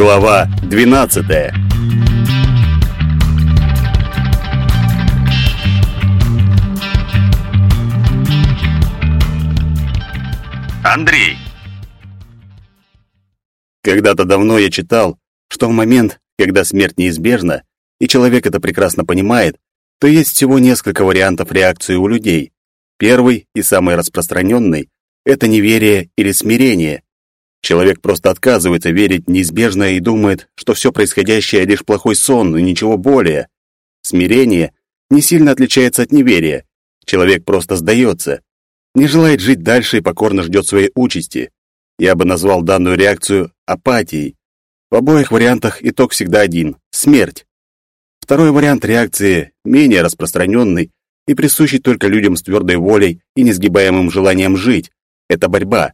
Глава 12. Андрей. Когда-то давно я читал, что в момент, когда смерть неизбежна, и человек это прекрасно понимает, то есть всего несколько вариантов реакции у людей. Первый и самый распространенный — это неверие или смирение. Человек просто отказывается верить в неизбежное и думает, что все происходящее — лишь плохой сон и ничего более. Смирение не сильно отличается от неверия. Человек просто сдается, не желает жить дальше и покорно ждет своей участи. Я бы назвал данную реакцию апатией. В обоих вариантах итог всегда один — смерть. Второй вариант реакции менее распространенный и присущий только людям с твердой волей и несгибаемым желанием жить. Это борьба.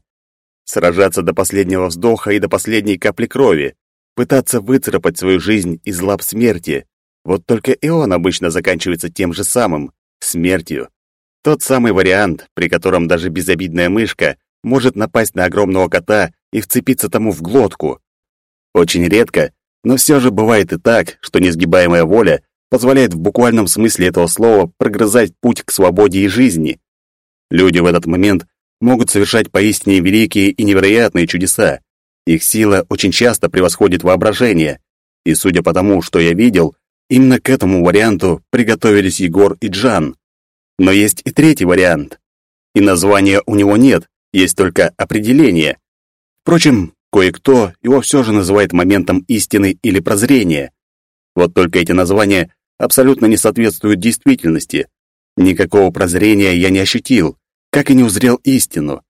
Сражаться до последнего вздоха и до последней капли крови. Пытаться выцарапать свою жизнь из лап смерти. Вот только и он обычно заканчивается тем же самым — смертью. Тот самый вариант, при котором даже безобидная мышка может напасть на огромного кота и вцепиться тому в глотку. Очень редко, но все же бывает и так, что несгибаемая воля позволяет в буквальном смысле этого слова прогрызать путь к свободе и жизни. Люди в этот момент могут совершать поистине великие и невероятные чудеса. Их сила очень часто превосходит воображение. И судя по тому, что я видел, именно к этому варианту приготовились Егор и Джан. Но есть и третий вариант. И названия у него нет, есть только определение. Впрочем, кое-кто его все же называет моментом истины или прозрения. Вот только эти названия абсолютно не соответствуют действительности. Никакого прозрения я не ощутил, как и не узрел истину.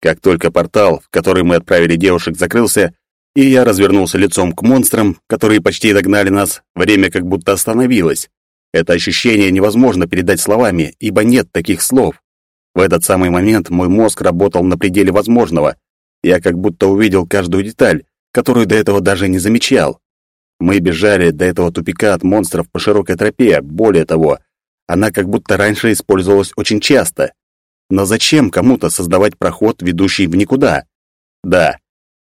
Как только портал, в который мы отправили девушек, закрылся, и я развернулся лицом к монстрам, которые почти догнали нас, время как будто остановилось. Это ощущение невозможно передать словами, ибо нет таких слов. В этот самый момент мой мозг работал на пределе возможного. Я как будто увидел каждую деталь, которую до этого даже не замечал. Мы бежали до этого тупика от монстров по широкой тропе, более того, она как будто раньше использовалась очень часто. Но зачем кому-то создавать проход, ведущий в никуда? Да,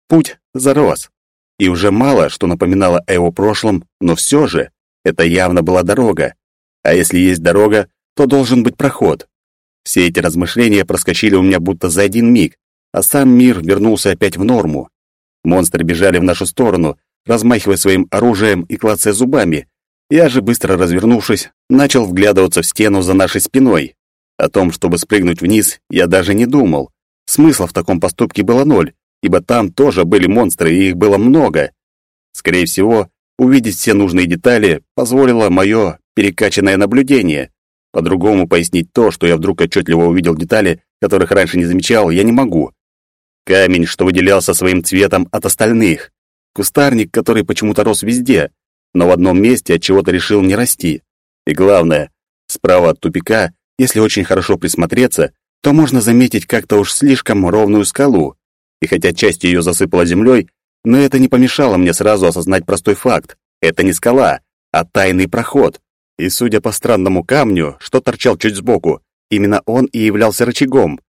путь зарос. И уже мало что напоминало о его прошлом, но все же это явно была дорога. А если есть дорога, то должен быть проход. Все эти размышления проскочили у меня будто за один миг, а сам мир вернулся опять в норму. Монстры бежали в нашу сторону, размахивая своим оружием и клацая зубами. Я же, быстро развернувшись, начал вглядываться в стену за нашей спиной. О том, чтобы спрыгнуть вниз, я даже не думал. Смысла в таком поступке было ноль, ибо там тоже были монстры, и их было много. Скорее всего, Увидеть все нужные детали позволило мое перекачанное наблюдение. По-другому пояснить то, что я вдруг отчетливо увидел детали, которых раньше не замечал, я не могу. Камень, что выделялся своим цветом от остальных. Кустарник, который почему-то рос везде, но в одном месте от чего-то решил не расти. И главное, справа от тупика, если очень хорошо присмотреться, то можно заметить как-то уж слишком ровную скалу. И хотя часть ее засыпала землей, но это не помешало мне сразу осознать простой факт. Это не скала, а тайный проход. И судя по странному камню, что торчал чуть сбоку, именно он и являлся рычагом.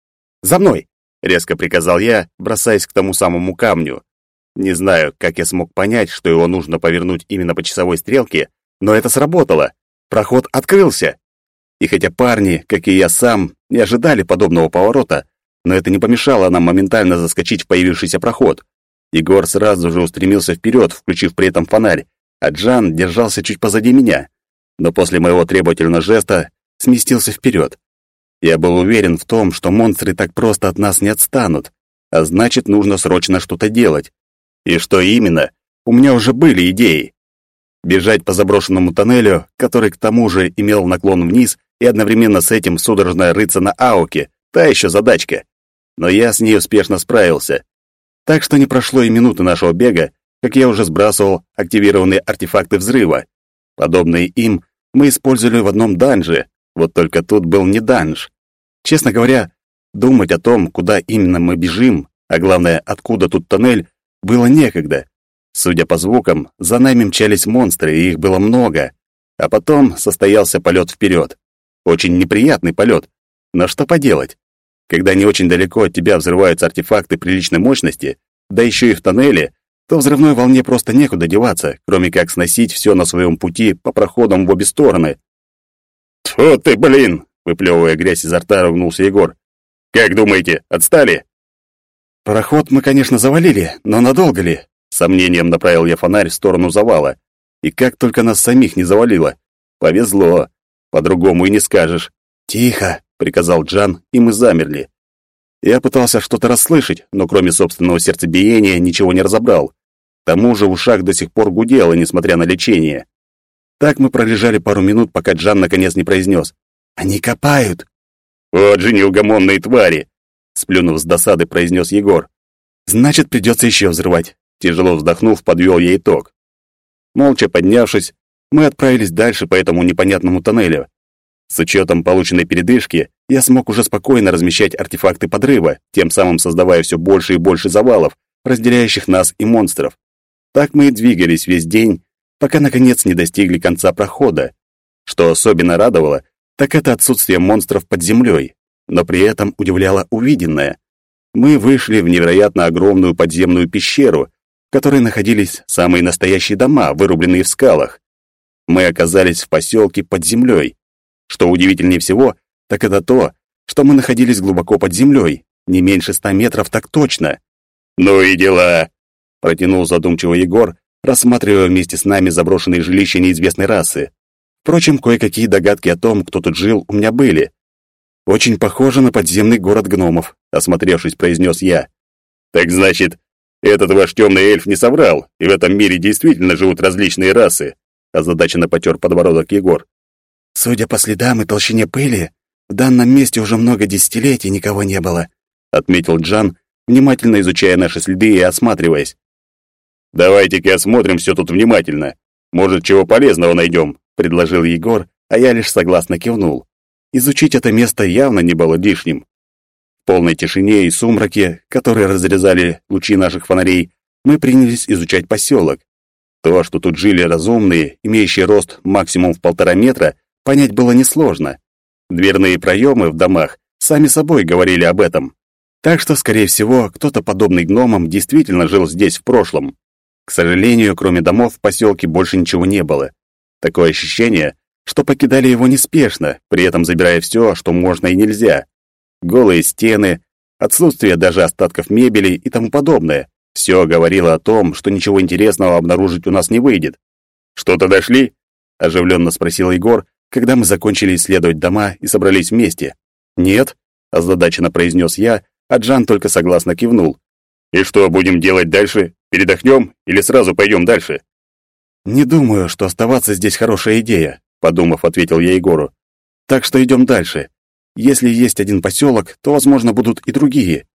«За мной!» — резко приказал я, бросаясь к тому самому камню. Не знаю, как я смог понять, что его нужно повернуть именно по часовой стрелке, но это сработало. Проход открылся. И хотя парни, как и я сам, не ожидали подобного поворота, но это не помешало нам моментально заскочить в появившийся проход. Егор сразу же устремился вперед, включив при этом фонарь, а Джан держался чуть позади меня, но после моего требовательного жеста сместился вперед. Я был уверен в том, что монстры так просто от нас не отстанут, а значит, нужно срочно что-то делать. И что именно? У меня уже были идеи. Бежать по заброшенному тоннелю, который к тому же имел наклон вниз, и одновременно с этим судорожно рыться на ауке, та еще задачка. Но я с ней успешно справился. Так что не прошло и минуты нашего бега, как я уже сбрасывал активированные артефакты взрыва. Подобные им мы использовали в одном данже, вот только тут был не данж. Честно говоря, думать о том, куда именно мы бежим, а главное, откуда тут тоннель, было некогда. Судя по звукам, за нами мчались монстры, и их было много. А потом состоялся полет вперед. Очень неприятный полет. Но что поделать? Когда не очень далеко от тебя взрываются артефакты приличной мощности, да еще и в тоннеле, то взрывной волне просто некуда деваться, кроме как сносить все на своем пути по проходам в обе стороны. «Тьфу ты, блин!» — выплевывая грязь изо рта, ругнулся Егор. «Как думаете, отстали?» «Пароход мы, конечно, завалили, но надолго ли?» сомнением направил я фонарь в сторону завала. И как только нас самих не завалило. Повезло. По-другому и не скажешь. «Тихо!» — приказал Джан, и мы замерли. Я пытался что-то расслышать, но кроме собственного сердцебиения ничего не разобрал. К тому же в ушах до сих пор гудело, несмотря на лечение. Так мы пролежали пару минут, пока Джан наконец не произнес. «Они копают!» «Вот же неугомонные твари!» Сплюнув с досады, произнес Егор. «Значит, придется еще взрывать». Тяжело вздохнув, подвел я итог. Молча поднявшись, мы отправились дальше по этому непонятному тоннелю. С учетом полученной передышки, я смог уже спокойно размещать артефакты подрыва, тем самым создавая все больше и больше завалов, разделяющих нас и монстров. Так мы и двигались весь день, пока наконец не достигли конца прохода. Что особенно радовало, так это отсутствие монстров под землей, но при этом удивляло увиденное. Мы вышли в невероятно огромную подземную пещеру, в которой находились самые настоящие дома, вырубленные в скалах. Мы оказались в поселке под землей. Что удивительнее всего, так это то, что мы находились глубоко под землей, не меньше ста метров так точно. «Ну и дела!» — протянул задумчиво Егор, рассматривая вместе с нами заброшенные жилища неизвестной расы. Впрочем, кое-какие догадки о том, кто тут жил, у меня были. «Очень похоже на подземный город гномов», — осмотревшись, произнес я. «Так значит, этот ваш темный эльф не соврал, и в этом мире действительно живут различные расы», — озадаченно потер подбородок Егор. «Судя по следам и толщине пыли, в данном месте уже много десятилетий никого не было», — отметил Джан, внимательно изучая наши следы и осматриваясь. «Давайте-ка осмотрим все тут внимательно. Может, чего полезного найдем», — предложил Егор, а я лишь согласно кивнул. Изучить это место явно не было лишним. В полной тишине и сумраке, которые разрезали лучи наших фонарей, мы принялись изучать поселок. То, что тут жили разумные, имеющие рост максимум в полтора метра, понять было несложно. Дверные проемы в домах сами собой говорили об этом. Так что, скорее всего, кто-то подобный гномам действительно жил здесь в прошлом. К сожалению, кроме домов в поселке больше ничего не было. Такое ощущение, что покидали его неспешно, при этом забирая все, что можно и нельзя. Голые стены, отсутствие даже остатков мебели и тому подобное. Все говорило о том, что ничего интересного обнаружить у нас не выйдет. «Что-то дошли?» — оживленно спросил Егор, когда мы закончили исследовать дома и собрались вместе. «Нет», — озадаченно произнес я, а Джан только согласно кивнул. «И что будем делать дальше? Передохнем или сразу пойдем дальше?» «Не думаю, что оставаться здесь хорошая идея», — подумав, ответил я Егору. «Так что идем дальше. Если есть один поселок, то, возможно, будут и другие».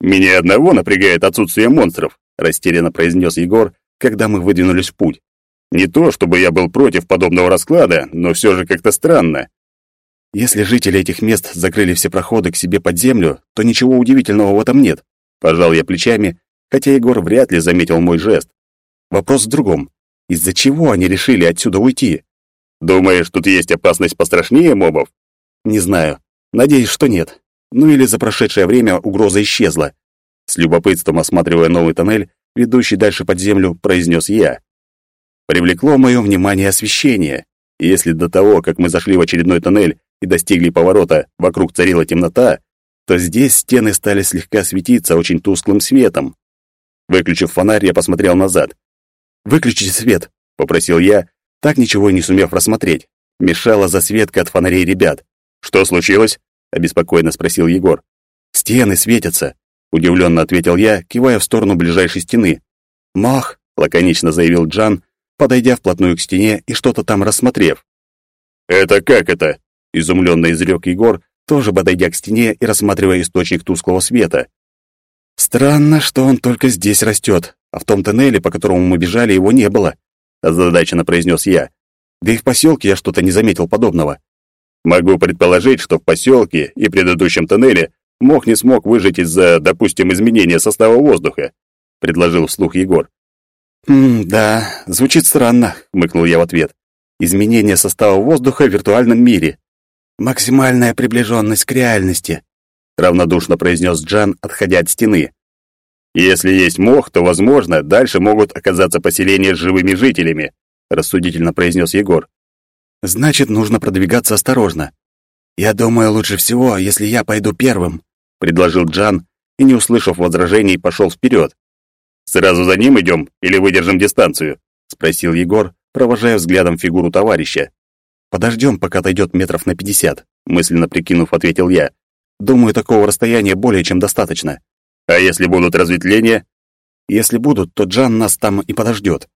«Меня одного напрягает отсутствие монстров», — растерянно произнес Егор, когда мы выдвинулись в путь. Не то, чтобы я был против подобного расклада, но все же как-то странно. Если жители этих мест закрыли все проходы к себе под землю, то ничего удивительного в этом нет. Пожал я плечами, хотя Егор вряд ли заметил мой жест. Вопрос в другом. Из-за чего они решили отсюда уйти? Думаешь, тут есть опасность пострашнее мобов? Не знаю. Надеюсь, что нет. Ну или за прошедшее время угроза исчезла. С любопытством осматривая новый тоннель, ведущий дальше под землю, произнес я. Привлекло мое внимание освещение. Если до того, как мы зашли в очередной тоннель и достигли поворота, вокруг царила темнота, то здесь стены стали слегка светиться очень тусклым светом. Выключив фонарь, я посмотрел назад. «Выключите свет», — попросил я, так ничего и не сумев рассмотреть. Мешала засветка от фонарей ребят. «Что случилось?» — обеспокоенно спросил Егор. «Стены светятся», — удивленно ответил я, кивая в сторону ближайшей стены. «Мах», — лаконично заявил Джан, подойдя вплотную к стене и что-то там рассмотрев. «Это как это?» — изумленно изрек Егор, тоже подойдя к стене и рассматривая источник тусклого света. «Странно, что он только здесь растет, а в том тоннеле, по которому мы бежали, его не было», — озадаченно произнес я. «Да и в поселке я что-то не заметил подобного». «Могу предположить, что в поселке и предыдущем тоннеле мог не смог выжить из-за, допустим, изменения состава воздуха», — предложил вслух Егор. «Хм, да, звучит странно», — хмыкнул я в ответ. «Изменение состава воздуха в виртуальном мире». «Максимальная приближенность к реальности», — равнодушно произнес Джан, отходя от стены. Если есть мох, то, возможно, дальше могут оказаться поселения с живыми жителями, рассудительно произнес Егор. Значит, нужно продвигаться осторожно. Я думаю, лучше всего, если я пойду первым, предложил Джан и, не услышав возражений, пошел вперед. Сразу за ним идем или выдержим дистанцию? спросил Егор, провожая взглядом фигуру товарища. Подождем, пока отойдет метров на пятьдесят, мысленно прикинув, ответил я. Думаю, такого расстояния более чем достаточно. А если будут разветвления? Если будут, то Джан нас там и подождет.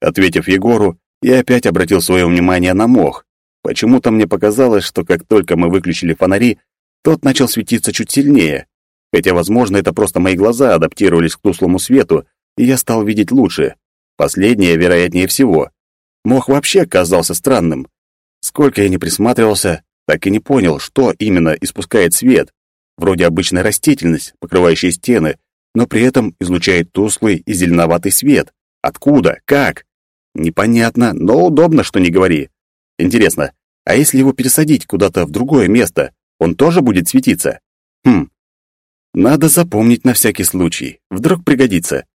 Ответив Егору, я опять обратил свое внимание на мох. Почему-то мне показалось, что как только мы выключили фонари, тот начал светиться чуть сильнее. Хотя, возможно, это просто мои глаза адаптировались к тусклому свету, и я стал видеть лучше. Последнее, вероятнее всего. Мох вообще казался странным. Сколько я не присматривался, так и не понял, что именно испускает свет. Вроде обычная растительность, покрывающая стены, но при этом излучает тусклый и зеленоватый свет. Откуда? Как? Непонятно, но удобно, что не говори. Интересно, а если его пересадить куда-то в другое место, он тоже будет светиться? Хм. Надо запомнить на всякий случай. Вдруг пригодится.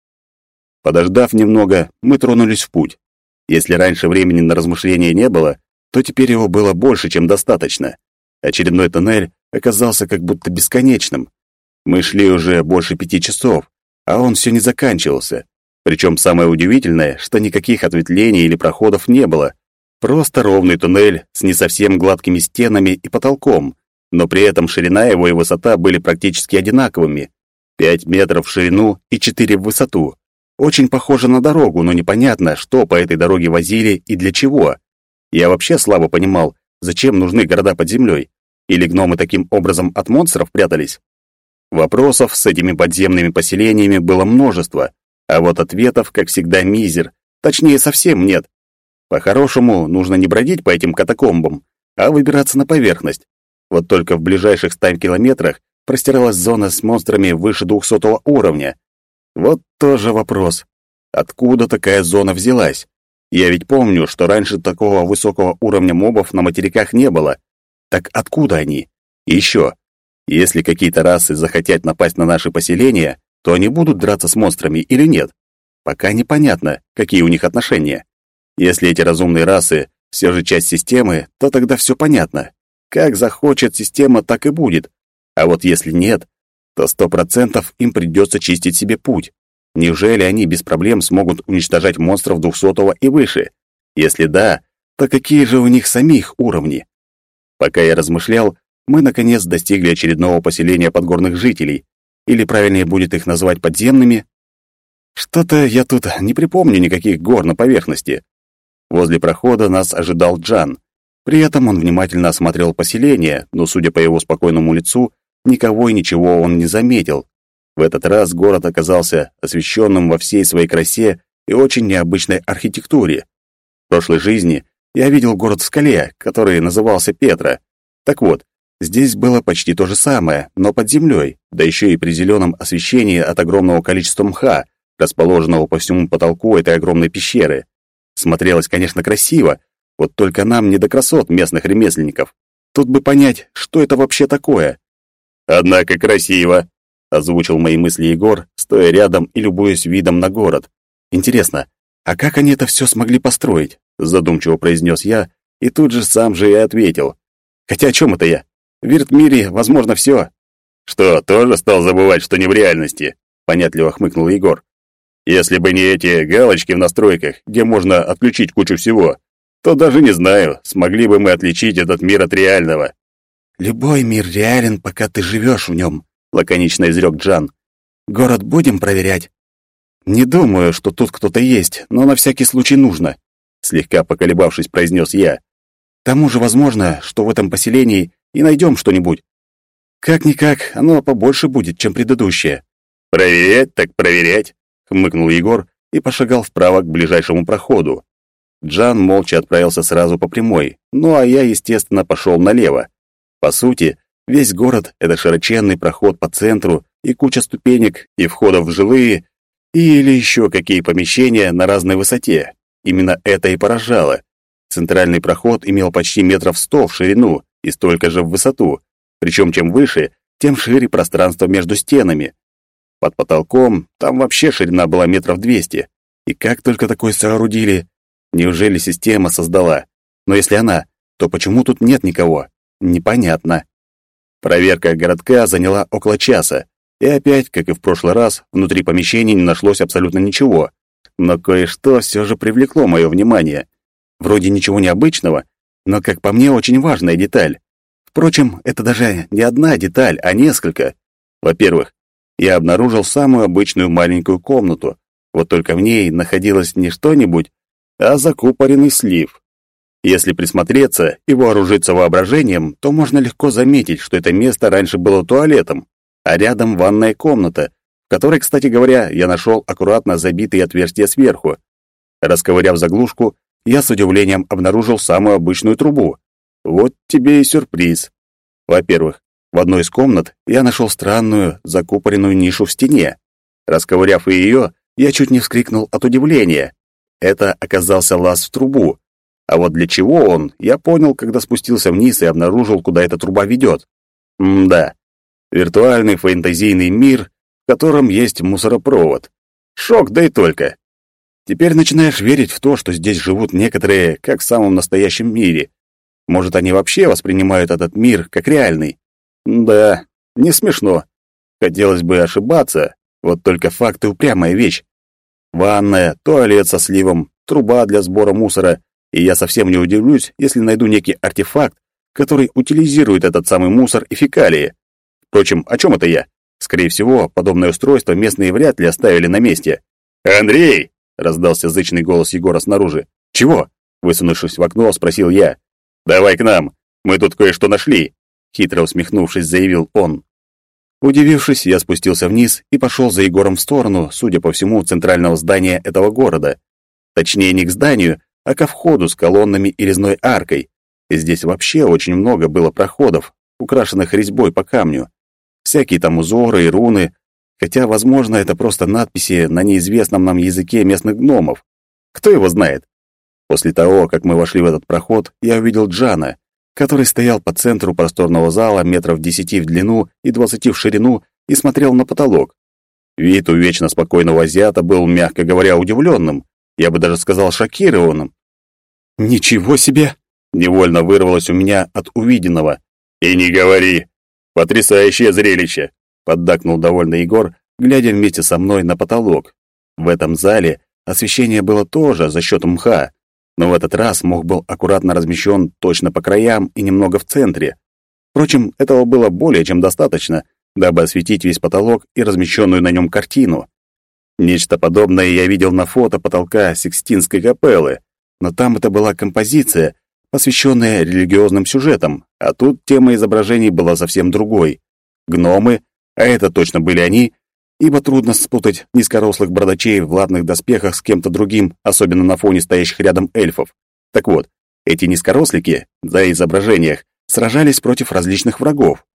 Подождав немного, мы тронулись в путь. Если раньше времени на размышления не было, то теперь его было больше, чем достаточно. Очередной тоннель оказался как будто бесконечным. Мы шли уже больше пяти часов, а он все не заканчивался. Причем самое удивительное, что никаких ответвлений или проходов не было. Просто ровный туннель с не совсем гладкими стенами и потолком, но при этом ширина его и высота были практически одинаковыми. Пять метров в ширину и четыре в высоту. Очень похоже на дорогу, но непонятно, что по этой дороге возили и для чего. Я вообще слабо понимал, зачем нужны города под землей. Или гномы таким образом от монстров прятались? Вопросов с этими подземными поселениями было множество, а вот ответов, как всегда, мизер. Точнее, совсем нет. По-хорошему, нужно не бродить по этим катакомбам, а выбираться на поверхность. Вот только в ближайших 100 километрах простиралась зона с монстрами выше 200 уровня. Вот тоже вопрос. Откуда такая зона взялась? Я ведь помню, что раньше такого высокого уровня мобов на материках не было. Так откуда они? И еще, если какие-то расы захотят напасть на наши поселения, то они будут драться с монстрами или нет? Пока непонятно, какие у них отношения. Если эти разумные расы все же часть системы, то тогда все понятно. Как захочет система, так и будет. А вот если нет, то сто процентов им придется чистить себе путь. Неужели они без проблем смогут уничтожать монстров двухсотого и выше? Если да, то какие же у них самих уровни? Пока я размышлял, мы наконец достигли очередного поселения подгорных жителей, или правильнее будет их назвать подземными. Что-то я тут не припомню никаких гор на поверхности. Возле прохода нас ожидал Джан. При этом он внимательно осмотрел поселение, но, судя по его спокойному лицу, никого и ничего он не заметил. В этот раз город оказался освещенным во всей своей красе и очень необычной архитектуре. В прошлой жизни я видел город в скале, который назывался Петра. Так вот, здесь было почти то же самое, но под землей, да еще и при зеленом освещении от огромного количества мха, расположенного по всему потолку этой огромной пещеры. Смотрелось, конечно, красиво, вот только нам не до красот местных ремесленников. Тут бы понять, что это вообще такое. Однако красиво, озвучил мои мысли Егор, стоя рядом и любуясь видом на город. Интересно, а как они это все смогли построить? задумчиво произнес я и тут же сам же и ответил. Хотя о чем это я? В Виртмире возможно все. Что, тоже стал забывать, что не в реальности? понятливо хмыкнул Егор. Если бы не эти галочки в настройках, где можно отключить кучу всего, то даже не знаю, смогли бы мы отличить этот мир от реального. Любой мир реален, пока ты живешь в нем, лаконично изрек Джан. Город будем проверять. Не думаю, что тут кто-то есть, но на всякий случай нужно, слегка поколебавшись, произнес я. К тому же возможно, что в этом поселении и найдем что-нибудь. Как-никак, оно побольше будет, чем предыдущее. Проверять так проверять, хмыкнул Егор и пошагал вправо к ближайшему проходу. Джан молча отправился сразу по прямой, ну а я, естественно, пошел налево. По сути, весь город — это широченный проход по центру и куча ступенек и входов в жилые или еще какие помещения на разной высоте. Именно это и поражало. Центральный проход имел почти метров сто в ширину и столько же в высоту, причем чем выше, тем шире пространство между стенами. Под потолком там вообще ширина была метров двести. И как только такое соорудили? Неужели система создала? Но если она, то почему тут нет никого? Непонятно. Проверка городка заняла около часа. И опять, как и в прошлый раз, внутри помещения не нашлось абсолютно ничего. Но кое-что все же привлекло мое внимание. Вроде ничего необычного, но, как по мне, очень важная деталь. Впрочем, это даже не одна деталь, а несколько. Во-первых, я обнаружил самую обычную маленькую комнату, вот только в ней находилось не что-нибудь, а закупоренный слив. Если присмотреться и вооружиться воображением, то можно легко заметить, что это место раньше было туалетом, а рядом ванная комната, в которой, кстати говоря, я нашел аккуратно забитые отверстия сверху. Расковыряв заглушку, я с удивлением обнаружил самую обычную трубу. Вот тебе и сюрприз. Во-первых, в одной из комнат я нашел странную, закупоренную нишу в стене. Расковыряв ее, я чуть не вскрикнул от удивления. Это оказался лаз в трубу. А вот для чего он, я понял, когда спустился вниз и обнаружил, куда эта труба ведет. М-да. Виртуальный фэнтезийный мир, в котором есть мусоропровод. Шок, да и только. Теперь начинаешь верить в то, что здесь живут некоторые, как в самом настоящем мире. Может, они вообще воспринимают этот мир как реальный? Да, не смешно. Хотелось бы ошибаться, вот только факты упрямая вещь. Ванная, туалет со сливом, труба для сбора мусора, и я совсем не удивлюсь, если найду некий артефакт, который утилизирует этот самый мусор и фекалии. Впрочем, о чем это я? Скорее всего, подобное устройство местные вряд ли оставили на месте. «Андрей!» — раздался зычный голос Егора снаружи. «Чего?» — высунувшись в окно, спросил я. «Давай к нам, мы тут кое-что нашли», — хитро усмехнувшись, заявил он. Удивившись, я спустился вниз и пошел за Егором в сторону, судя по всему, центрального здания этого города. Точнее, не к зданию, а ко входу с колоннами и резной аркой. И здесь вообще очень много было проходов, украшенных резьбой по камню. Всякие там узоры и руны, хотя, возможно, это просто надписи на неизвестном нам языке местных гномов. Кто его знает? После того, как мы вошли в этот проход, я увидел Джана, который стоял по центру просторного зала метров десяти в длину и двадцати в ширину и смотрел на потолок. Вид у вечно спокойного азиата был, мягко говоря, удивленным, я бы даже сказал шокированным. «Ничего себе!» — невольно вырвалось у меня от увиденного. «И не говори! Потрясающее зрелище!» — поддакнул довольно Егор, глядя вместе со мной на потолок. В этом зале освещение было тоже за счет мха, но в этот раз мох был аккуратно размещен точно по краям и немного в центре. Впрочем, этого было более чем достаточно, дабы осветить весь потолок и размещенную на нем картину. Нечто подобное я видел на фото потолка Сикстинской капеллы, но там это была композиция, посвященная религиозным сюжетам, а тут тема изображений была совсем другой. Гномы, а это точно были они, ибо трудно спутать низкорослых бородачей в ладных доспехах с кем-то другим, особенно на фоне стоящих рядом эльфов. Так вот, эти низкорослики, за изображениях, сражались против различных врагов.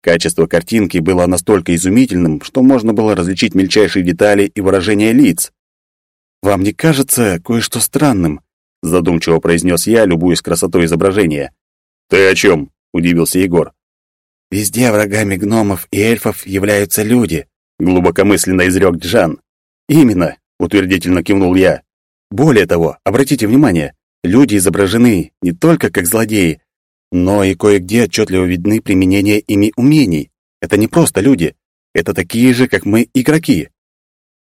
Качество картинки было настолько изумительным, что можно было различить мельчайшие детали и выражения лиц. «Вам не кажется кое-что странным?» — задумчиво произнес я, любуясь красотой изображения. «Ты о чем?» — удивился Егор. «Везде врагами гномов и эльфов являются люди», — глубокомысленно изрек Джан. «Именно», — утвердительно кивнул я. «Более того, обратите внимание, люди изображены не только как злодеи, но и кое-где отчетливо видны применения ими умений. Это не просто люди, это такие же, как мы, игроки.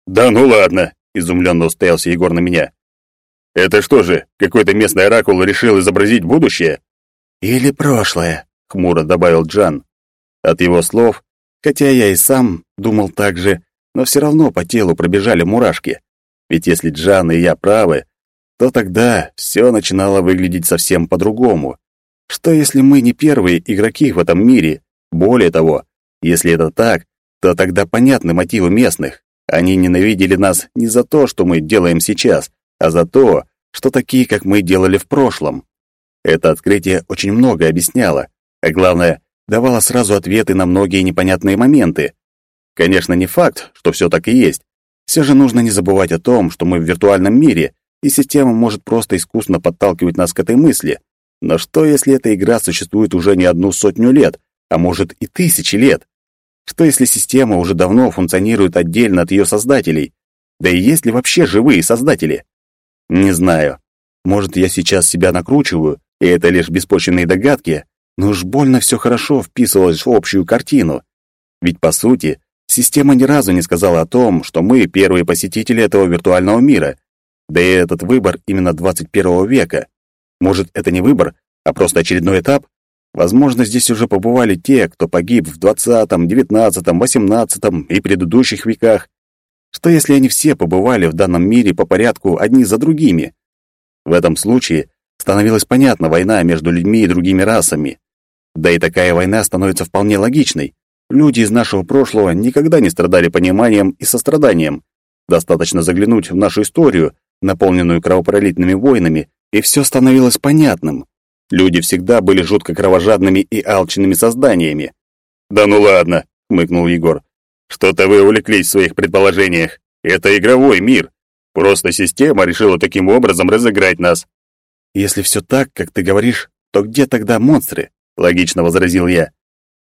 Да ну ладно, изумленно устоялся Егор на меня. Это что же, какой-то местный оракул решил изобразить будущее? Или прошлое, хмуро добавил Джан. От его слов, хотя я и сам думал так же, но все равно по телу пробежали мурашки. Ведь если Джан и я правы, то тогда все начинало выглядеть совсем по-другому. Что если мы не первые игроки в этом мире? Более того, если это так, то тогда понятны мотивы местных. Они ненавидели нас не за то, что мы делаем сейчас, а за то, что такие, как мы, делали в прошлом. Это открытие очень многое объясняло, а главное, давало сразу ответы на многие непонятные моменты. Конечно, не факт, что все так и есть. Все же нужно не забывать о том, что мы в виртуальном мире, и система может просто искусно подталкивать нас к этой мысли. Но что, если эта игра существует уже не одну сотню лет, а может и тысячи лет? Что если система уже давно функционирует отдельно от ее создателей? Да и есть ли вообще живые создатели? Не знаю. Может, я сейчас себя накручиваю, и это лишь беспочвенные догадки, но уж больно все хорошо вписывалось в общую картину. Ведь, по сути, система ни разу не сказала о том, что мы первые посетители этого виртуального мира. Да и этот выбор именно 21 века. Может, это не выбор, а просто очередной этап? Возможно, здесь уже побывали те, кто погиб в 20, 19, 18 и предыдущих веках. Что если они все побывали в данном мире по порядку одни за другими? В этом случае становилась понятна война между людьми и другими расами. Да и такая война становится вполне логичной. Люди из нашего прошлого никогда не страдали пониманием и состраданием. Достаточно заглянуть в нашу историю, наполненную кровопролитными войнами, и все становилось понятным. Люди всегда были жутко кровожадными и алчными созданиями. «Да ну ладно», — хмыкнул Егор. «Что-то вы увлеклись в своих предположениях. Это игровой мир. Просто система решила таким образом разыграть нас». «Если все так, как ты говоришь, то где тогда монстры?» — логично возразил я.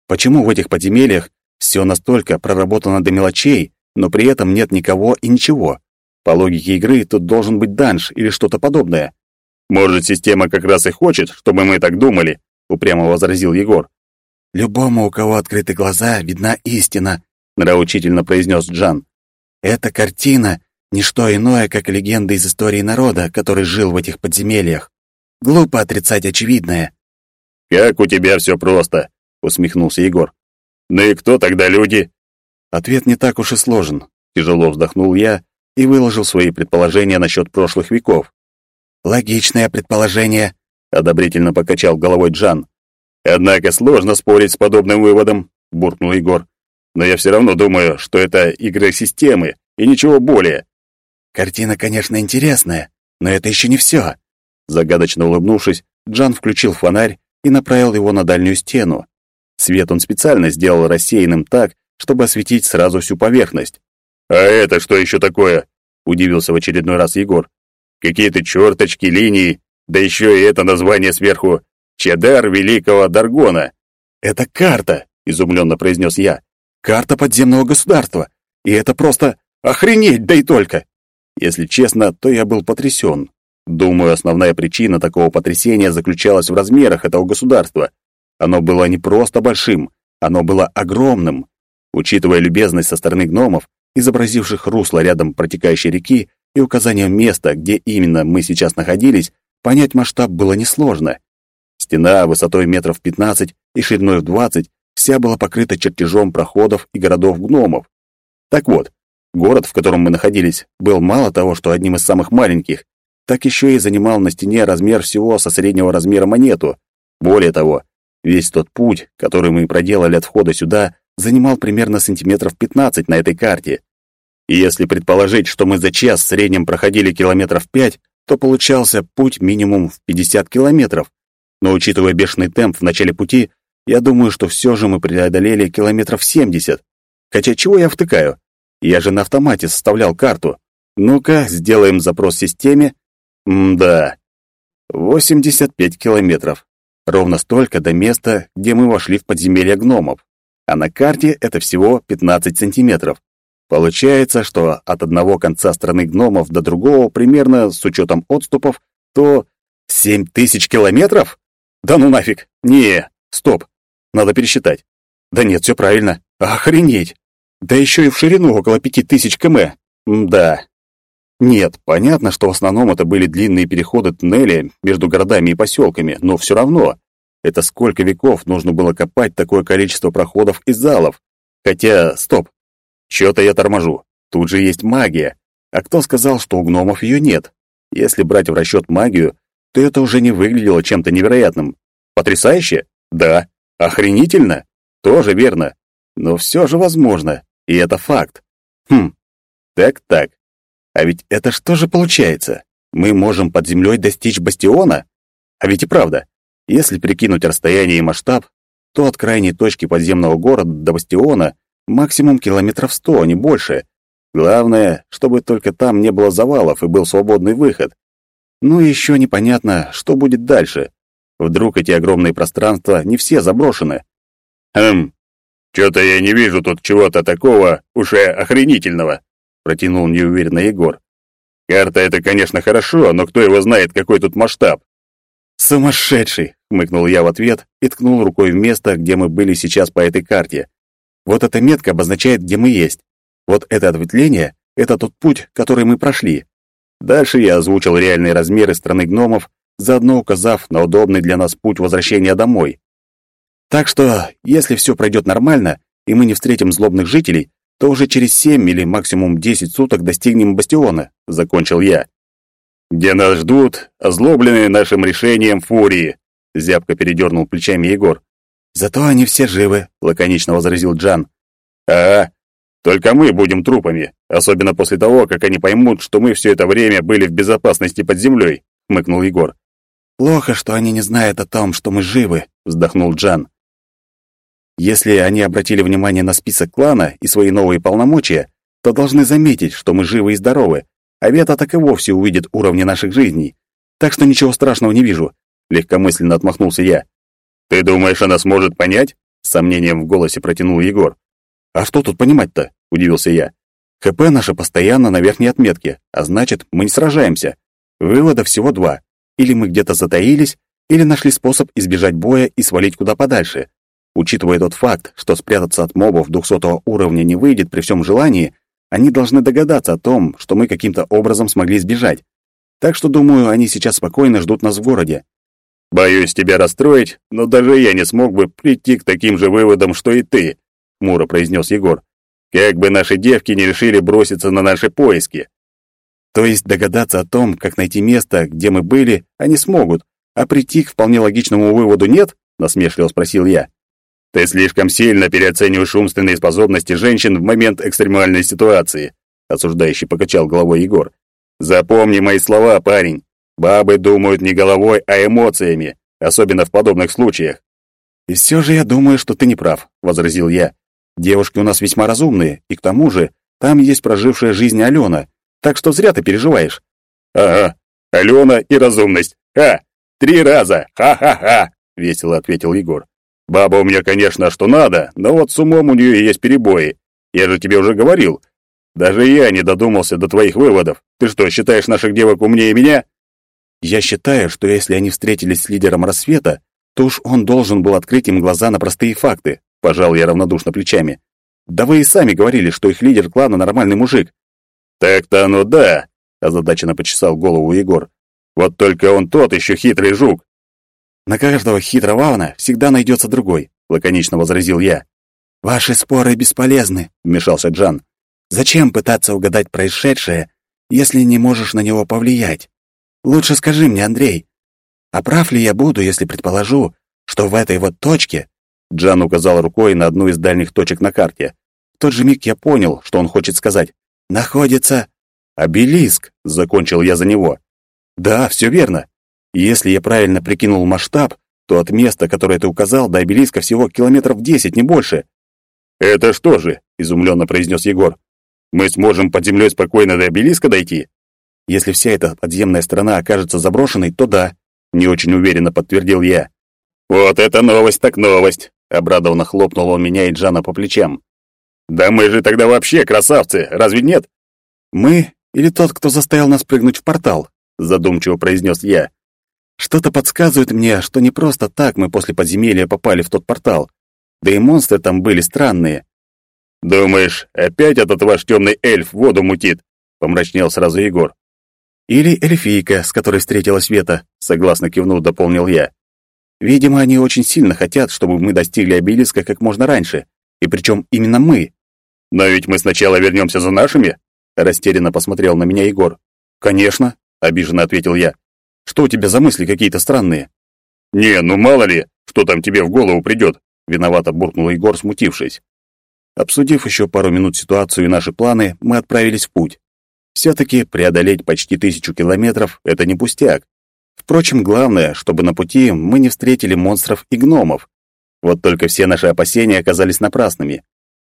«Почему в этих подземельях все настолько проработано до мелочей, но при этом нет никого и ничего? По логике игры тут должен быть данж или что-то подобное. Может, система как раз и хочет, чтобы мы так думали, упрямо возразил Егор. Любому, у кого открыты глаза, видна истина, нравоучительно произнес Джан. Эта картина — ничто иное, как легенда из истории народа, который жил в этих подземельях. Глупо отрицать очевидное. «Как у тебя все просто», — усмехнулся Егор. «Ну и кто тогда люди?» Ответ не так уж и сложен. Тяжело вздохнул я и выложил свои предположения насчет прошлых веков. «Логичное предположение», — одобрительно покачал головой Джан. «Однако сложно спорить с подобным выводом», — буркнул Егор. «Но я все равно думаю, что это игры системы и ничего более». «Картина, конечно, интересная, но это еще не все». Загадочно улыбнувшись, Джан включил фонарь и направил его на дальнюю стену. Свет он специально сделал рассеянным так, чтобы осветить сразу всю поверхность. «А это что еще такое?» — удивился в очередной раз Егор. Какие-то черточки, линии, да еще и это название сверху «Чедар Великого Даргона». «Это карта», — изумленно произнес я. «Карта подземного государства. И это просто охренеть, да и только!» Если честно, то я был потрясен. Думаю, основная причина такого потрясения заключалась в размерах этого государства. Оно было не просто большим, оно было огромным. Учитывая любезность со стороны гномов, изобразивших русло рядом протекающей реки, и указанием места, где именно мы сейчас находились, понять масштаб было несложно. Стена высотой метров 15 и шириной в 20 вся была покрыта чертежом проходов и городов гномов. Так вот, город, в котором мы находились, был мало того, что одним из самых маленьких, так еще и занимал на стене размер всего со среднего размера монету. Более того, весь тот путь, который мы проделали от входа сюда, занимал примерно сантиметров 15 на этой карте. И если предположить, что мы за час в среднем проходили километров пять, то получался путь минимум в 50 километров. Но учитывая бешеный темп в начале пути, я думаю, что все же мы преодолели километров 70. Хотя чего я втыкаю? Я же на автомате составлял карту. Ну-ка, сделаем запрос системе. М-да. 85 километров. Ровно столько до места, где мы вошли в подземелье гномов. А на карте это всего 15 сантиметров. Получается, что от одного конца страны гномов до другого, примерно с учетом отступов, то семь тысяч километров? Да ну нафиг! Не, стоп, надо пересчитать. Да нет, все правильно. Охренеть! Да еще и в ширину около пяти тысяч км. Да. Нет, понятно, что в основном это были длинные переходы туннеля между городами и поселками, но все равно. Это сколько веков нужно было копать такое количество проходов и залов? Хотя, стоп, чё-то я торможу. Тут же есть магия. А кто сказал, что у гномов ее нет? Если брать в расчет магию, то это уже не выглядело чем-то невероятным. Потрясающе? Да. Охренительно? Тоже верно. Но все же возможно. И это факт. Хм. Так-так. А ведь это что же получается? Мы можем под землей достичь бастиона? А ведь и правда. Если прикинуть расстояние и масштаб, то от крайней точки подземного города до бастиона Максимум километров сто, а не больше. Главное, чтобы только там не было завалов и был свободный выход. Ну и еще непонятно, что будет дальше. Вдруг эти огромные пространства не все заброшены. Хм, «Чё-то я не вижу тут чего-то такого уже охренительного», — протянул неуверенно Егор. «Карта — это, конечно, хорошо, но кто его знает, какой тут масштаб?» «Сумасшедший!» — хмыкнул я в ответ и ткнул рукой в место, где мы были сейчас по этой карте. «Вот эта метка обозначает, где мы есть. Вот это ответвление — это тот путь, который мы прошли. Дальше я озвучил реальные размеры страны гномов, заодно указав на удобный для нас путь возвращения домой. Так что, если все пройдет нормально, и мы не встретим злобных жителей, то уже через семь или максимум десять суток достигнем бастиона, закончил я. Где нас ждут, озлобленные нашим решением фурии, зябко передернул плечами Егор. Зато они все живы, лаконично возразил Джан. А, только мы будем трупами, особенно после того, как они поймут, что мы все это время были в безопасности под землей, хмыкнул Егор. Плохо, что они не знают о том, что мы живы, вздохнул Джан. Если они обратили внимание на список клана и свои новые полномочия, то должны заметить, что мы живы и здоровы, а Вета так и вовсе увидит уровни наших жизней. Так что ничего страшного не вижу. Легкомысленно отмахнулся я. «Ты думаешь, она сможет понять?» С сомнением в голосе протянул Егор. «А что тут понимать-то?» — удивился я. «ХП наше постоянно на верхней отметке, а значит, мы не сражаемся. Вывода всего два. Или мы где-то затаились, или нашли способ избежать боя и свалить куда подальше. Учитывая тот факт, что спрятаться от мобов 200 уровня не выйдет при всем желании, они должны догадаться о том, что мы каким-то образом смогли сбежать. Так что, думаю, они сейчас спокойно ждут нас в городе. «Боюсь тебя расстроить, но даже я не смог бы прийти к таким же выводам, что и ты», — хмуро произнес Егор. «Как бы наши девки не решили броситься на наши поиски». То есть догадаться о том, как найти место, где мы были, они смогут, а прийти к вполне логичному выводу нет? насмешливо спросил я. Ты слишком сильно переоцениваешь умственные способности женщин в момент экстремальной ситуации, осуждающий покачал головой Егор. Запомни мои слова, парень. Бабы думают не головой, а эмоциями, особенно в подобных случаях. И все же я думаю, что ты не прав, возразил я. Девушки у нас весьма разумные, и к тому же там есть прожившая жизнь Алена, так что зря ты переживаешь. Ага, Алена и разумность. Ха! Три раза! Ха-ха-ха! Весело ответил Егор. Баба у меня, конечно, что надо, но вот с умом у нее есть перебои. Я же тебе уже говорил. Даже я не додумался до твоих выводов. Ты что, считаешь наших девок умнее меня? Я считаю, что если они встретились с лидером рассвета, то уж он должен был открыть им глаза на простые факты. Пожал я равнодушно плечами. Да вы и сами говорили, что их лидер клана нормальный мужик. Так-то оно да, озадаченно почесал голову Егор. Вот только он тот еще хитрый жук. На каждого хитрого вавна всегда найдется другой, лаконично возразил я. Ваши споры бесполезны, вмешался Джан. Зачем пытаться угадать происшедшее, если не можешь на него повлиять? Лучше скажи мне, Андрей, а прав ли я буду, если предположу, что в этой вот точке Джан указал рукой на одну из дальних точек на карте. В тот же миг я понял, что он хочет сказать. Находится обелиск, закончил я за него. Да, все верно. Если я правильно прикинул масштаб, то от места, которое ты указал, до обелиска всего километров десять, не больше. «Это что же?» — изумленно произнес Егор. «Мы сможем под землей спокойно до обелиска дойти?» «Если вся эта подземная сторона окажется заброшенной, то да», — не очень уверенно подтвердил я. «Вот это новость так новость!» — обрадованно хлопнул он меня и Джана по плечам. «Да мы же тогда вообще красавцы, разве нет?» «Мы или тот, кто заставил нас прыгнуть в портал?» — задумчиво произнес я. Что-то подсказывает мне, что не просто так мы после подземелья попали в тот портал. Да и монстры там были странные. «Думаешь, опять этот ваш темный эльф воду мутит?» — помрачнел сразу Егор. «Или эльфийка, с которой встретилась Вета», — согласно кивнув, дополнил я. «Видимо, они очень сильно хотят, чтобы мы достигли обелиска как можно раньше, и причем именно мы». «Но ведь мы сначала вернемся за нашими?» — растерянно посмотрел на меня Егор. «Конечно», — обиженно ответил я. Что у тебя за мысли какие-то странные?» «Не, ну мало ли, что там тебе в голову придет», — виновато буркнул Егор, смутившись. Обсудив еще пару минут ситуацию и наши планы, мы отправились в путь. Все-таки преодолеть почти тысячу километров — это не пустяк. Впрочем, главное, чтобы на пути мы не встретили монстров и гномов. Вот только все наши опасения оказались напрасными.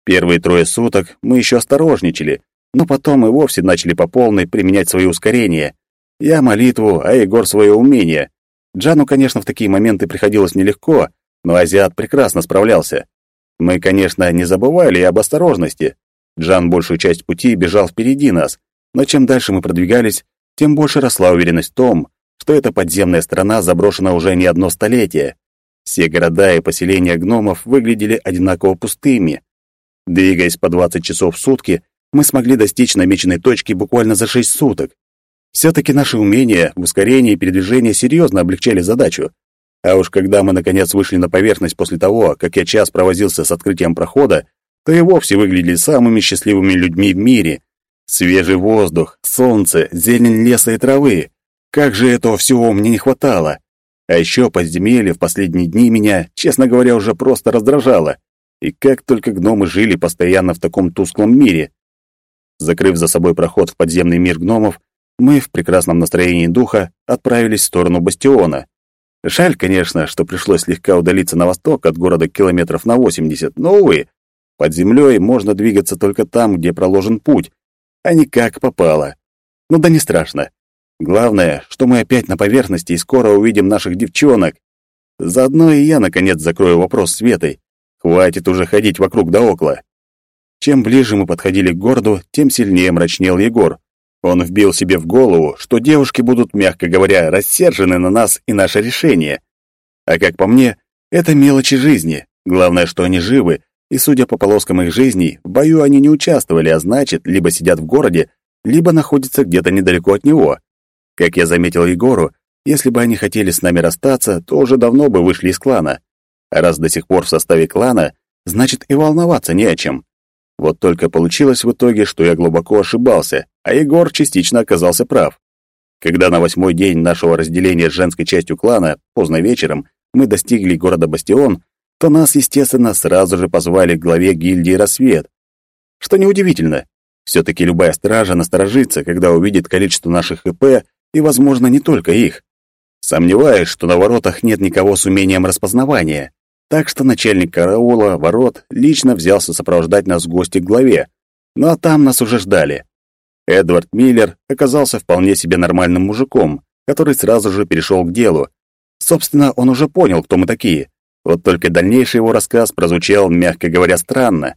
Первые трое суток мы еще осторожничали, но потом и вовсе начали по полной применять свои ускорения, я молитву, а Егор свое умение. Джану, конечно, в такие моменты приходилось нелегко, но азиат прекрасно справлялся. Мы, конечно, не забывали и об осторожности. Джан большую часть пути бежал впереди нас, но чем дальше мы продвигались, тем больше росла уверенность в том, что эта подземная страна заброшена уже не одно столетие. Все города и поселения гномов выглядели одинаково пустыми. Двигаясь по 20 часов в сутки, мы смогли достичь намеченной точки буквально за 6 суток. Все-таки наши умения в ускорении передвижения серьезно облегчали задачу. А уж когда мы наконец вышли на поверхность после того, как я час провозился с открытием прохода, то и вовсе выглядели самыми счастливыми людьми в мире. Свежий воздух, солнце, зелень леса и травы. Как же этого всего мне не хватало. А еще подземелье в последние дни меня, честно говоря, уже просто раздражало. И как только гномы жили постоянно в таком тусклом мире. Закрыв за собой проход в подземный мир гномов, мы в прекрасном настроении духа отправились в сторону бастиона. Жаль, конечно, что пришлось слегка удалиться на восток от города километров на 80, но, увы, под землей можно двигаться только там, где проложен путь, а не как попало. Ну да не страшно. Главное, что мы опять на поверхности и скоро увидим наших девчонок. Заодно и я, наконец, закрою вопрос Светой. Хватит уже ходить вокруг да около. Чем ближе мы подходили к городу, тем сильнее мрачнел Егор. Он вбил себе в голову, что девушки будут, мягко говоря, рассержены на нас и наше решение. А как по мне, это мелочи жизни. Главное, что они живы, и, судя по полоскам их жизней, в бою они не участвовали, а значит, либо сидят в городе, либо находятся где-то недалеко от него. Как я заметил Егору, если бы они хотели с нами расстаться, то уже давно бы вышли из клана. А раз до сих пор в составе клана, значит и волноваться не о чем. Вот только получилось в итоге, что я глубоко ошибался, а Егор частично оказался прав. Когда на восьмой день нашего разделения с женской частью клана, поздно вечером, мы достигли города Бастион, то нас, естественно, сразу же позвали к главе гильдии «Рассвет». Что неудивительно, все-таки любая стража насторожится, когда увидит количество наших ИП и, возможно, не только их. Сомневаюсь, что на воротах нет никого с умением распознавания. Так что начальник караула ворот лично взялся сопровождать нас в гости к главе. Ну а там нас уже ждали. Эдвард Миллер оказался вполне себе нормальным мужиком, который сразу же перешел к делу. Собственно, он уже понял, кто мы такие. Вот только дальнейший его рассказ прозвучал, мягко говоря, странно.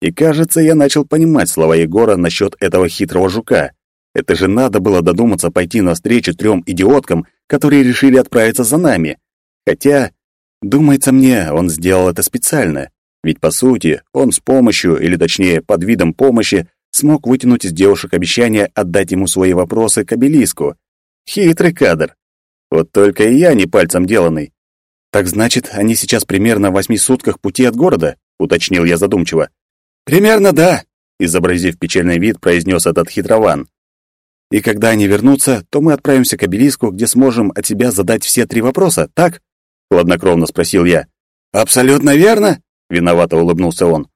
И, кажется, я начал понимать слова Егора насчет этого хитрого жука. Это же надо было додуматься пойти навстречу трем идиоткам, которые решили отправиться за нами. Хотя Думается мне, он сделал это специально. Ведь, по сути, он с помощью, или точнее, под видом помощи, смог вытянуть из девушек обещание отдать ему свои вопросы к обелиску. Хитрый кадр. Вот только и я не пальцем деланный. Так значит, они сейчас примерно в восьми сутках пути от города, уточнил я задумчиво. Примерно да, изобразив печальный вид, произнес этот хитрован. И когда они вернутся, то мы отправимся к обелиску, где сможем от себя задать все три вопроса, так? Хладнокровно спросил я. Абсолютно верно, виновато улыбнулся он.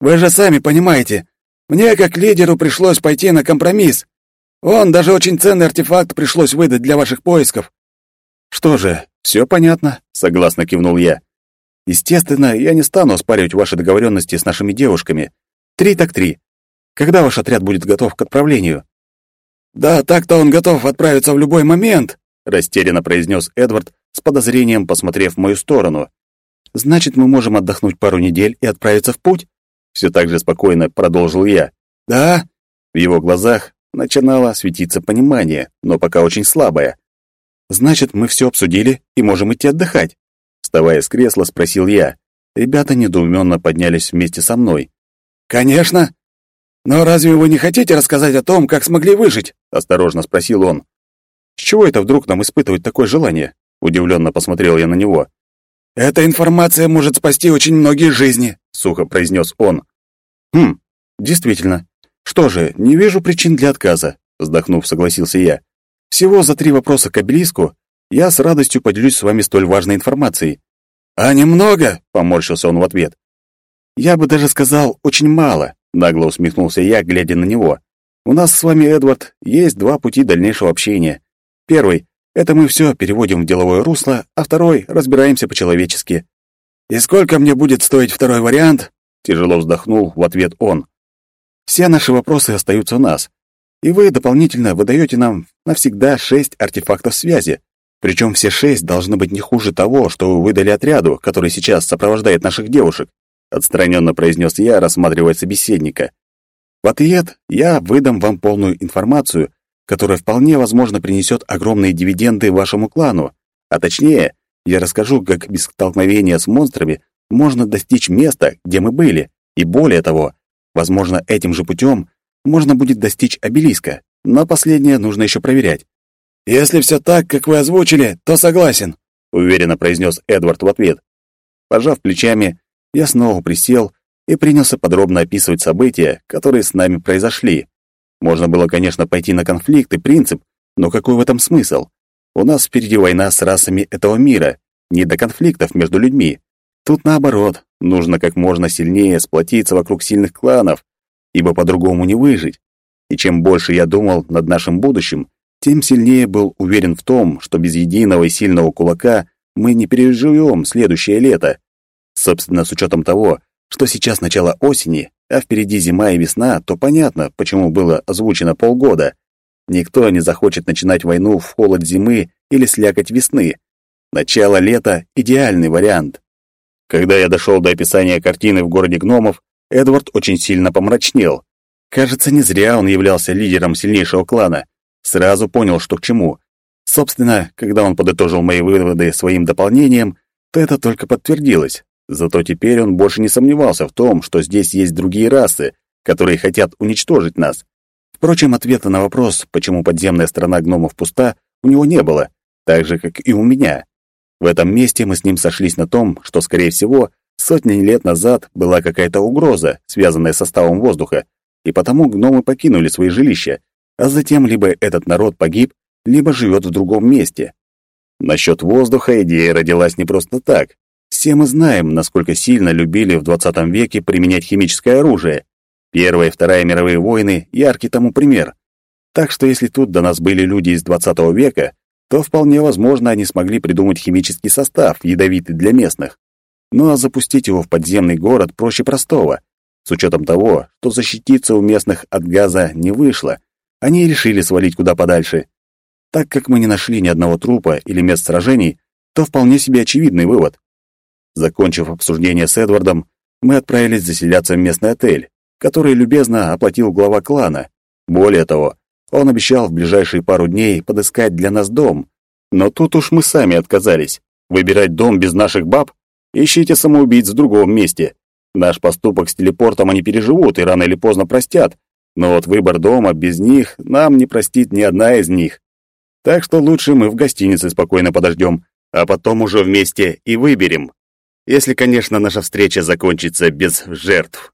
Вы же сами понимаете, мне как лидеру пришлось пойти на компромисс. Он даже очень ценный артефакт пришлось выдать для ваших поисков. Что же, все понятно, согласно кивнул я. Естественно, я не стану оспаривать ваши договоренности с нашими девушками. Три так три. Когда ваш отряд будет готов к отправлению? Да, так-то он готов отправиться в любой момент, растерянно произнес Эдвард, с подозрением посмотрев в мою сторону. «Значит, мы можем отдохнуть пару недель и отправиться в путь?» Все так же спокойно продолжил я. «Да?» В его глазах начинало светиться понимание, но пока очень слабое. «Значит, мы все обсудили и можем идти отдыхать?» Вставая с кресла, спросил я. Ребята недоуменно поднялись вместе со мной. «Конечно! Но разве вы не хотите рассказать о том, как смогли выжить?» Осторожно спросил он. «С чего это вдруг нам испытывать такое желание?» Удивленно посмотрел я на него. «Эта информация может спасти очень многие жизни», — сухо произнес он. «Хм, действительно. Что же, не вижу причин для отказа», — вздохнув, согласился я. «Всего за три вопроса к обелиску я с радостью поделюсь с вами столь важной информацией». «А немного?» — поморщился он в ответ. «Я бы даже сказал, очень мало», — нагло усмехнулся я, глядя на него. «У нас с вами, Эдвард, есть два пути дальнейшего общения. Первый это мы все переводим в деловое русло, а второй разбираемся по-человечески. «И сколько мне будет стоить второй вариант?» Тяжело вздохнул в ответ он. «Все наши вопросы остаются у нас, и вы дополнительно выдаете нам навсегда шесть артефактов связи. Причем все шесть должны быть не хуже того, что вы выдали отряду, который сейчас сопровождает наших девушек. отстраненно произнес я, рассматривая собеседника. В ответ я выдам вам полную информацию, которая вполне возможно принесет огромные дивиденды вашему клану, а точнее, я расскажу, как без столкновения с монстрами можно достичь места, где мы были, и более того, возможно, этим же путем можно будет достичь обелиска, но последнее нужно еще проверять. «Если все так, как вы озвучили, то согласен», — уверенно произнес Эдвард в ответ. Пожав плечами, я снова присел и принялся подробно описывать события, которые с нами произошли. Можно было, конечно, пойти на конфликт и принцип, но какой в этом смысл? У нас впереди война с расами этого мира, не до конфликтов между людьми. Тут наоборот, нужно как можно сильнее сплотиться вокруг сильных кланов, ибо по-другому не выжить. И чем больше я думал над нашим будущим, тем сильнее был уверен в том, что без единого и сильного кулака мы не переживем следующее лето. Собственно, с учетом того, что сейчас начало осени, а впереди зима и весна, то понятно, почему было озвучено полгода. Никто не захочет начинать войну в холод зимы или слякоть весны. Начало лета — идеальный вариант. Когда я дошел до описания картины в городе гномов, Эдвард очень сильно помрачнел. Кажется, не зря он являлся лидером сильнейшего клана. Сразу понял, что к чему. Собственно, когда он подытожил мои выводы своим дополнением, то это только подтвердилось. Зато теперь он больше не сомневался в том, что здесь есть другие расы, которые хотят уничтожить нас. Впрочем, ответа на вопрос, почему подземная страна гномов пуста, у него не было, так же, как и у меня. В этом месте мы с ним сошлись на том, что, скорее всего, сотни лет назад была какая-то угроза, связанная с составом воздуха, и потому гномы покинули свои жилища, а затем либо этот народ погиб, либо живет в другом месте. Насчет воздуха идея родилась не просто так. Все мы знаем, насколько сильно любили в 20 веке применять химическое оружие. Первая и Вторая мировые войны — яркий тому пример. Так что если тут до нас были люди из 20 века, то вполне возможно они смогли придумать химический состав, ядовитый для местных. Ну а запустить его в подземный город проще простого. С учетом того, что защититься у местных от газа не вышло, они решили свалить куда подальше. Так как мы не нашли ни одного трупа или мест сражений, то вполне себе очевидный вывод. Закончив обсуждение с Эдвардом, мы отправились заселяться в местный отель, который любезно оплатил глава клана. Более того, он обещал в ближайшие пару дней подыскать для нас дом. Но тут уж мы сами отказались. Выбирать дом без наших баб? Ищите самоубийц в другом месте. Наш поступок с телепортом они переживут и рано или поздно простят. Но вот выбор дома без них нам не простит ни одна из них. Так что лучше мы в гостинице спокойно подождем, а потом уже вместе и выберем. Если, конечно, наша встреча закончится без жертв.